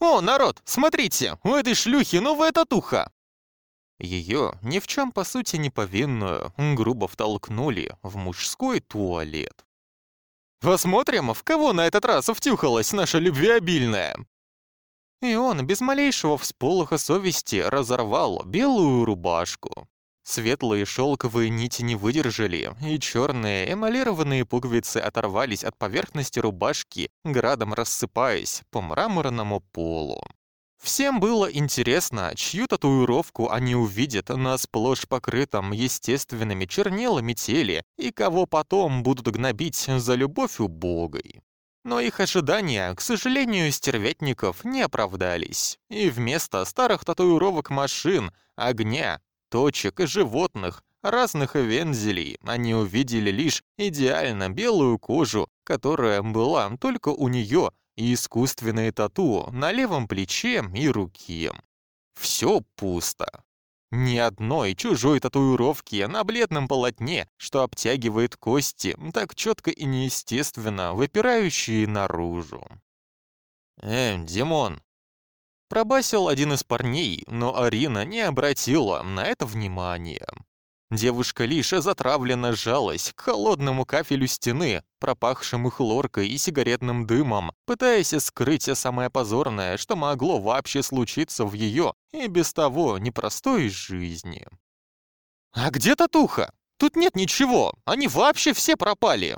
«О, народ, смотрите, у этой шлюхи новая татуха!» Ее, ни в чем по сути не повинную, грубо втолкнули в мужской туалет. «Посмотрим, в кого на этот раз втюхалась наша любвеобильная!» И он без малейшего всполоха совести разорвал белую рубашку. Светлые шелковые нити не выдержали, и черные эмалированные пуговицы оторвались от поверхности рубашки, градом рассыпаясь по мраморному полу. Всем было интересно, чью татуировку они увидят на сплошь покрытом естественными чернилами теле и кого потом будут гнобить за любовь убогой. Но их ожидания, к сожалению, стервятников не оправдались. И вместо старых татуировок машин, огня, точек и животных, разных вензелей, они увидели лишь идеально белую кожу, которая была только у нее и искусственные тату на левом плече и руке. Все пусто. Ни одной чужой татуировки на бледном полотне, что обтягивает кости, так четко и неестественно, выпирающие наружу. «Э, Димон!» Пробасил один из парней, но Арина не обратила на это внимания. Девушка лишь затравленно сжалась к холодному кафелю стены, пропахшему хлоркой и сигаретным дымом, пытаясь скрыть самое позорное, что могло вообще случиться в ее и без того непростой жизни. «А где татуха? Тут нет ничего, они вообще все пропали!»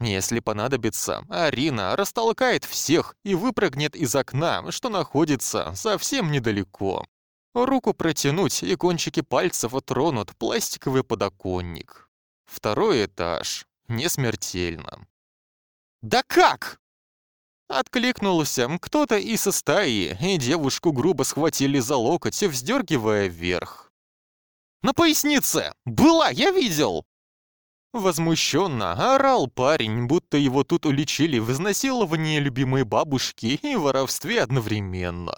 Если понадобится, Арина растолкает всех и выпрыгнет из окна, что находится совсем недалеко. Руку протянуть, и кончики пальцев тронут пластиковый подоконник. Второй этаж. Не смертельно. «Да как?» Откликнулся кто-то из стаи, и девушку грубо схватили за локоть, вздергивая вверх. «На пояснице! Была, я видел!» Возмущенно орал парень, будто его тут уличили в изнасиловании любимой бабушки и воровстве одновременно.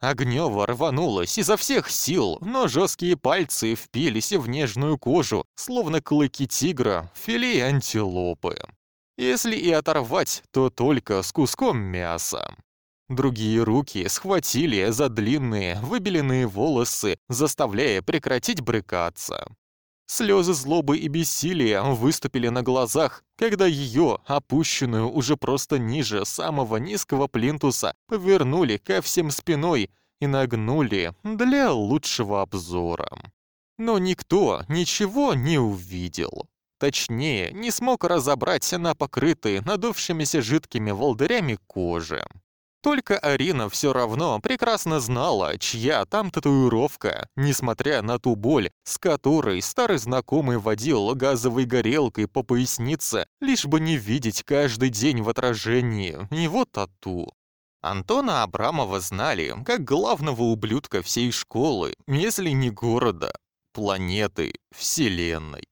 Огнёво рванулось изо всех сил, но жесткие пальцы впились в нежную кожу, словно клыки тигра, филе антилопы. Если и оторвать, то только с куском мяса. Другие руки схватили за длинные, выбеленные волосы, заставляя прекратить брыкаться. Слезы злобы и бессилия выступили на глазах, когда ее, опущенную уже просто ниже самого низкого плинтуса, повернули ко всем спиной и нагнули для лучшего обзора. Но никто ничего не увидел. Точнее, не смог разобрать на покрытой надувшимися жидкими волдырями кожи. Только Арина все равно прекрасно знала, чья там татуировка, несмотря на ту боль, с которой старый знакомый водил газовой горелкой по пояснице, лишь бы не видеть каждый день в отражении его тату. Антона Абрамова знали как главного ублюдка всей школы, если не города, планеты, вселенной.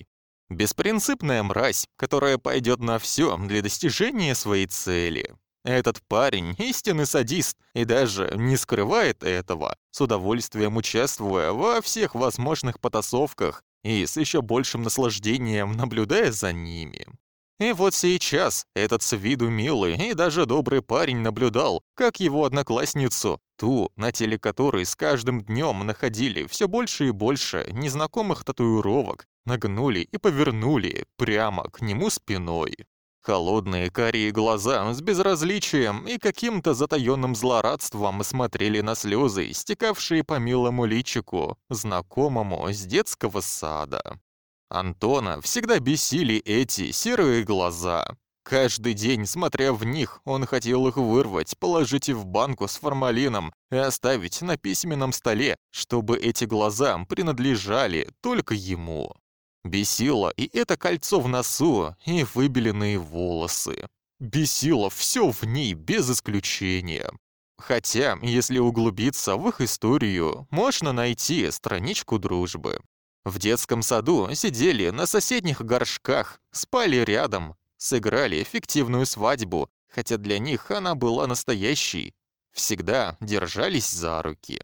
Беспринципная мразь, которая пойдет на все для достижения своей цели. Этот парень — истинный садист и даже не скрывает этого, с удовольствием участвуя во всех возможных потасовках и с еще большим наслаждением наблюдая за ними. И вот сейчас этот с виду милый и даже добрый парень наблюдал, как его одноклассницу, ту, на теле которой с каждым днем находили все больше и больше незнакомых татуировок, нагнули и повернули прямо к нему спиной. Холодные карие глаза с безразличием и каким-то затаённым злорадством смотрели на слезы, стекавшие по милому личику, знакомому с детского сада. Антона всегда бесили эти серые глаза. Каждый день, смотря в них, он хотел их вырвать, положить в банку с формалином и оставить на письменном столе, чтобы эти глаза принадлежали только ему. Бесило и это кольцо в носу, и выбеленные волосы. Бесило все в ней без исключения. Хотя, если углубиться в их историю, можно найти страничку дружбы. В детском саду сидели на соседних горшках, спали рядом, сыграли фиктивную свадьбу, хотя для них она была настоящей. Всегда держались за руки.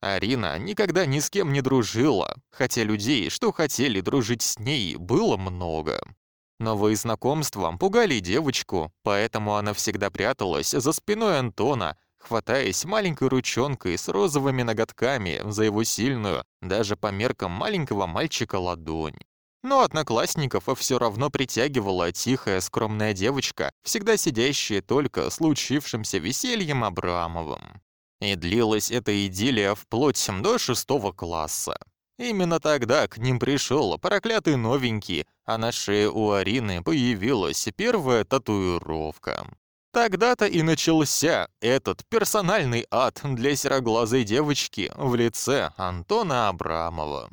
Арина никогда ни с кем не дружила, хотя людей, что хотели дружить с ней, было много. Новые знакомства пугали девочку, поэтому она всегда пряталась за спиной Антона, хватаясь маленькой ручонкой с розовыми ноготками за его сильную, даже по меркам маленького мальчика, ладонь. Но одноклассников все равно притягивала тихая, скромная девочка, всегда сидящая только случившимся весельем Абрамовым. И длилась эта идиллия вплоть до шестого класса. Именно тогда к ним пришел проклятый новенький, а на шее у Арины появилась первая татуировка. Тогда-то и начался этот персональный ад для сероглазой девочки в лице Антона Абрамова.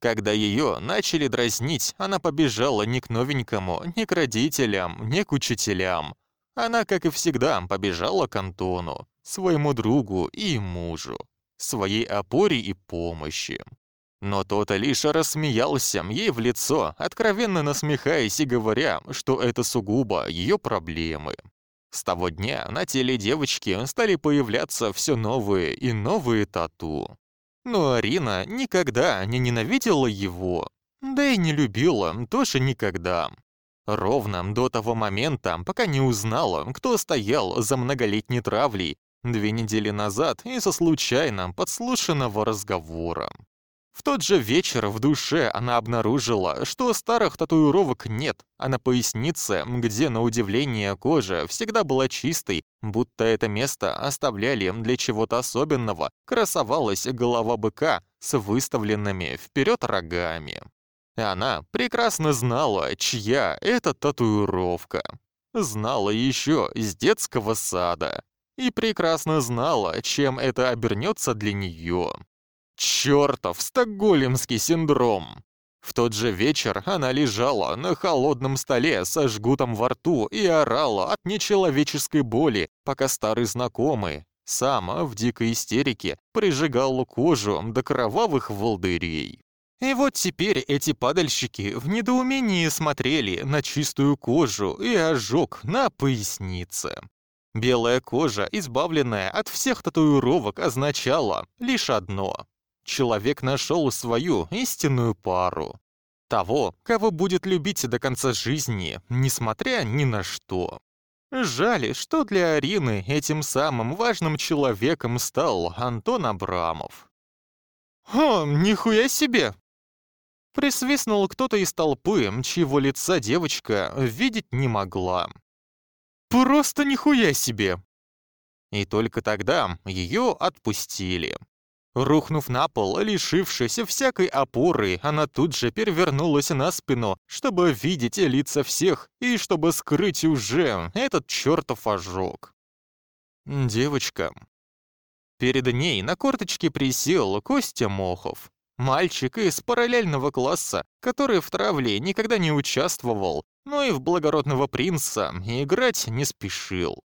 Когда ее начали дразнить, она побежала не к новенькому, не к родителям, не к учителям. Она, как и всегда, побежала к Антону, своему другу и мужу, своей опоре и помощи. Но тот лишь рассмеялся ей в лицо, откровенно насмехаясь и говоря, что это сугубо ее проблемы. С того дня на теле девочки стали появляться все новые и новые тату. Но Арина никогда не ненавидела его, да и не любила тоже никогда. Ровно до того момента, пока не узнала, кто стоял за многолетней травлей две недели назад из-за случайно подслушанного разговора. В тот же вечер в душе она обнаружила, что старых татуировок нет, а на пояснице, где, на удивление, кожа всегда была чистой, будто это место оставляли для чего-то особенного, красовалась голова быка с выставленными вперед рогами. Она прекрасно знала, чья это татуировка. Знала еще с детского сада. И прекрасно знала, чем это обернется для нее. Чёртов стокгольмский синдром! В тот же вечер она лежала на холодном столе со жгутом во рту и орала от нечеловеческой боли, пока старый знакомый, сам в дикой истерике, прижигал кожу до кровавых волдырей. И вот теперь эти падальщики в недоумении смотрели на чистую кожу и ожог на пояснице. Белая кожа, избавленная от всех татуировок, означала лишь одно человек нашел свою истинную пару. Того, кого будет любить до конца жизни, несмотря ни на что. Жаль, что для Арины этим самым важным человеком стал Антон Абрамов. «О, нихуя себе!» Присвистнул кто-то из толпы, чьего лица девочка видеть не могла. «Просто нихуя себе!» И только тогда ее отпустили. Рухнув на пол, лишившись всякой опоры, она тут же перевернулась на спину, чтобы видеть лица всех и чтобы скрыть уже этот чертов ожог. Девочка. Перед ней на корточке присел Костя Мохов. Мальчик из параллельного класса, который в травле никогда не участвовал, но и в благородного принца играть не спешил.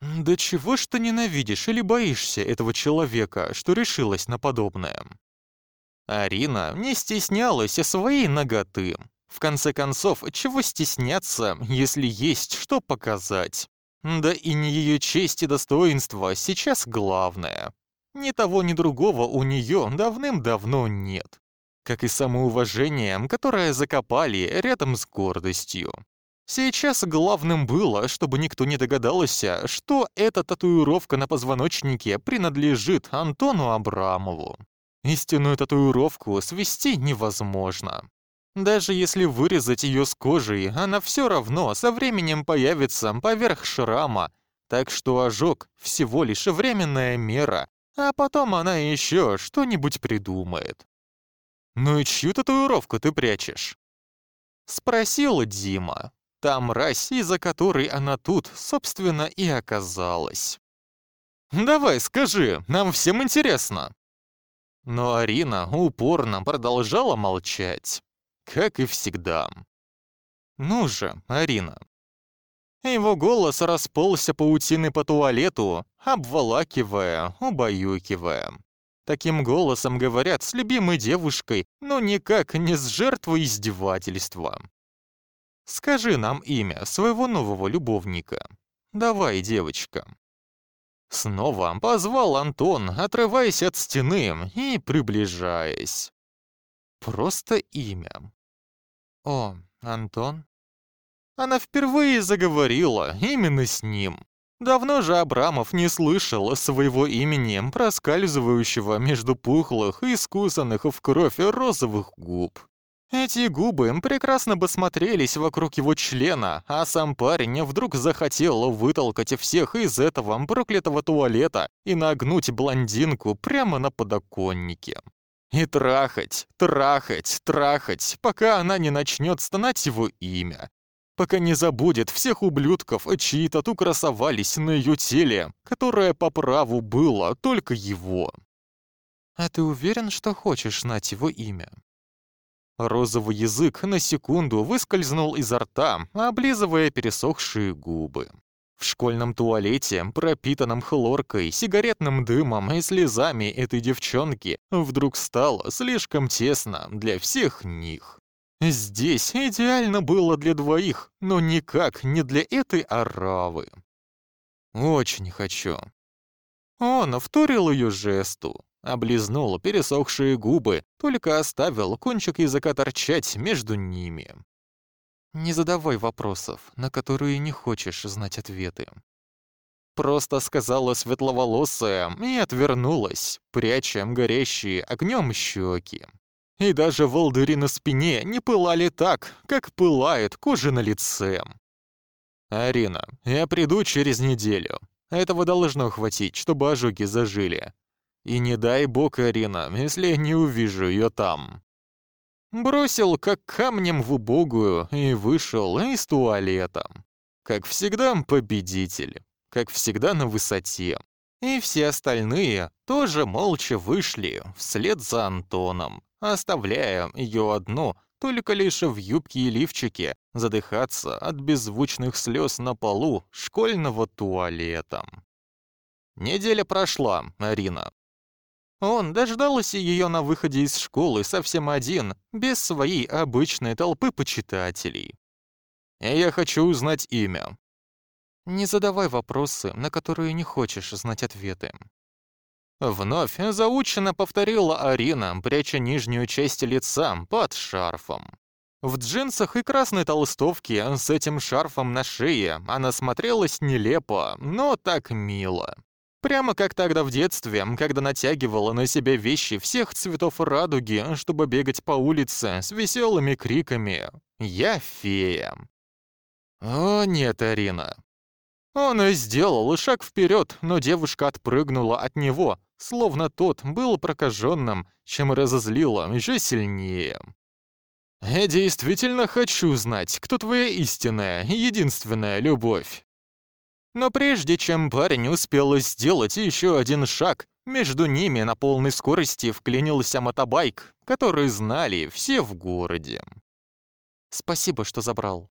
«Да чего ж ты ненавидишь или боишься этого человека, что решилась на подобное?» Арина не стеснялась своей ноготы. В конце концов, чего стесняться, если есть что показать? Да и не ее честь и достоинство сейчас главное. Ни того, ни другого у нее давным-давно нет. Как и самоуважение, которое закопали рядом с гордостью. Сейчас главным было, чтобы никто не догадался, что эта татуировка на позвоночнике принадлежит Антону Абрамову. Истинную татуировку свести невозможно. Даже если вырезать ее с кожей, она все равно со временем появится поверх шрама, так что ожог — всего лишь временная мера, а потом она еще что-нибудь придумает. «Ну и чью татуировку ты прячешь?» — спросила Дима. Та мразь, из-за которой она тут, собственно, и оказалась. «Давай, скажи, нам всем интересно». Но Арина упорно продолжала молчать, как и всегда. «Ну же, Арина». Его голос расползся паутиной по туалету, обволакивая, убаюкивая. Таким голосом говорят с любимой девушкой, но никак не с жертвой издевательства. Скажи нам имя своего нового любовника. Давай, девочка». Снова позвал Антон, отрываясь от стены и приближаясь. Просто имя. «О, Антон?» Она впервые заговорила именно с ним. Давно же Абрамов не слышал своего имени, проскальзывающего между пухлых и искусанных в кровь розовых губ. Эти губы прекрасно бы смотрелись вокруг его члена, а сам парень вдруг захотел вытолкать всех из этого проклятого туалета и нагнуть блондинку прямо на подоконнике. И трахать, трахать, трахать, пока она не начнет стонать его имя, пока не забудет всех ублюдков, чьи тату красовались на ее теле, которое по праву было только его. «А ты уверен, что хочешь знать его имя?» Розовый язык на секунду выскользнул изо рта, облизывая пересохшие губы. В школьном туалете, пропитанном хлоркой, сигаретным дымом и слезами этой девчонки, вдруг стало слишком тесно для всех них. Здесь идеально было для двоих, но никак не для этой оравы. Очень хочу. Он вторил ее жесту, облизнул пересохшие губы, только оставил кончик языка торчать между ними. Не задавай вопросов, на которые не хочешь знать ответы. Просто сказала светловолосая и отвернулась, пряча горящие огнем щеки. И даже волдыри на спине не пылали так, как пылает кожа на лице. «Арина, я приду через неделю. Этого должно хватить, чтобы ожоги зажили. И не дай бог, Арина, если я не увижу ее там». Бросил как камнем в убогую и вышел из туалета. Как всегда, победитель. Как всегда, на высоте. И все остальные тоже молча вышли вслед за Антоном оставляя ее одну, только лишь в юбке и лифчике, задыхаться от беззвучных слез на полу школьного туалета. Неделя прошла, Арина. Он дождался ее на выходе из школы совсем один, без своей обычной толпы почитателей. «Я хочу узнать имя». «Не задавай вопросы, на которые не хочешь знать ответы», Вновь заученно повторила Арина, пряча нижнюю часть лица под шарфом. В джинсах и красной толстовке с этим шарфом на шее она смотрелась нелепо, но так мило. Прямо как тогда в детстве, когда натягивала на себя вещи всех цветов радуги, чтобы бегать по улице с веселыми криками «Я фея!». О нет, Арина. Он сделал шаг вперед, но девушка отпрыгнула от него, словно тот был прокаженным, чем разозлило еще сильнее. «Я действительно хочу знать, кто твоя истинная, единственная любовь». Но прежде чем парень успел сделать еще один шаг, между ними на полной скорости вклинился мотобайк, который знали все в городе. «Спасибо, что забрал».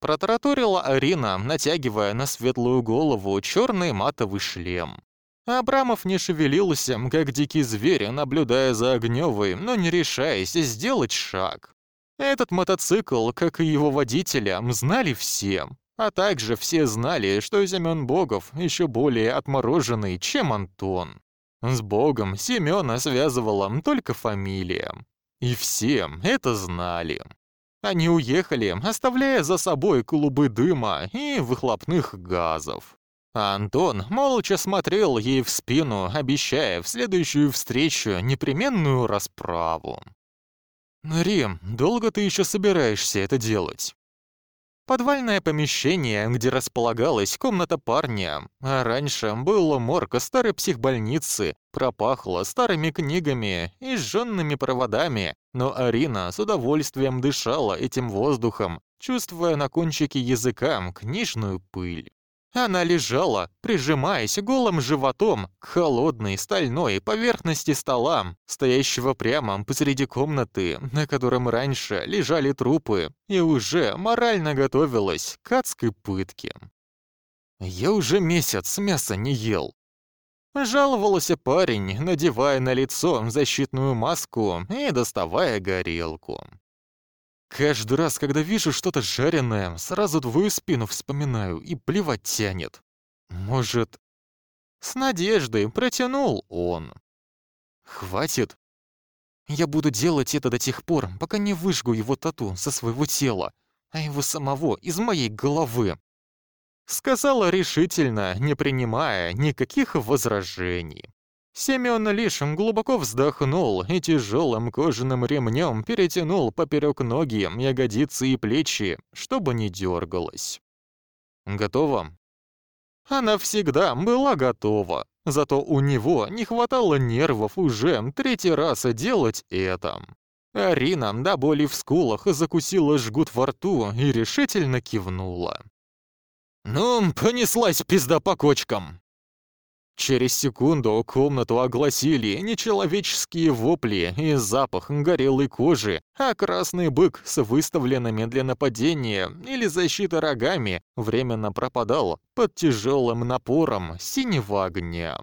Протараторила Арина, натягивая на светлую голову черный матовый шлем. Абрамов не шевелился, как дикий зверь, наблюдая за Огнёвой, но не решаясь сделать шаг. Этот мотоцикл, как и его водителя, знали все. А также все знали, что Семён Богов еще более отмороженный, чем Антон. С Богом Семёна связывала только фамилия. И все это знали. Они уехали, оставляя за собой клубы дыма и выхлопных газов. А Антон молча смотрел ей в спину, обещая в следующую встречу непременную расправу. «Рим, долго ты еще собираешься это делать?» Подвальное помещение, где располагалась комната парня, а раньше было морг старой психбольницы, пропахло старыми книгами и сжёнными проводами, но Арина с удовольствием дышала этим воздухом, чувствуя на кончике языка книжную пыль. Она лежала, прижимаясь голым животом к холодной стальной поверхности стола, стоящего прямо посреди комнаты, на котором раньше лежали трупы, и уже морально готовилась к адской пытке. «Я уже месяц мяса не ел», Жаловался парень, надевая на лицо защитную маску и доставая горелку. Каждый раз, когда вижу что-то жареное, сразу твою спину вспоминаю и плевать тянет. Может... С надеждой протянул он. Хватит. Я буду делать это до тех пор, пока не выжгу его тату со своего тела, а его самого из моей головы. Сказала решительно, не принимая никаких возражений. Семён лишь глубоко вздохнул и тяжелым кожаным ремнем перетянул поперек ноги, ягодицы и плечи, чтобы не дергалось. «Готово?» Она всегда была готова, зато у него не хватало нервов уже третий раз делать это. Арина до боли в скулах закусила жгут во рту и решительно кивнула. «Ну, понеслась пизда по кочкам!» Через секунду комнату огласили нечеловеческие вопли и запах горелой кожи, а красный бык с выставленными для нападения или защиты рогами временно пропадал под тяжелым напором синего огня.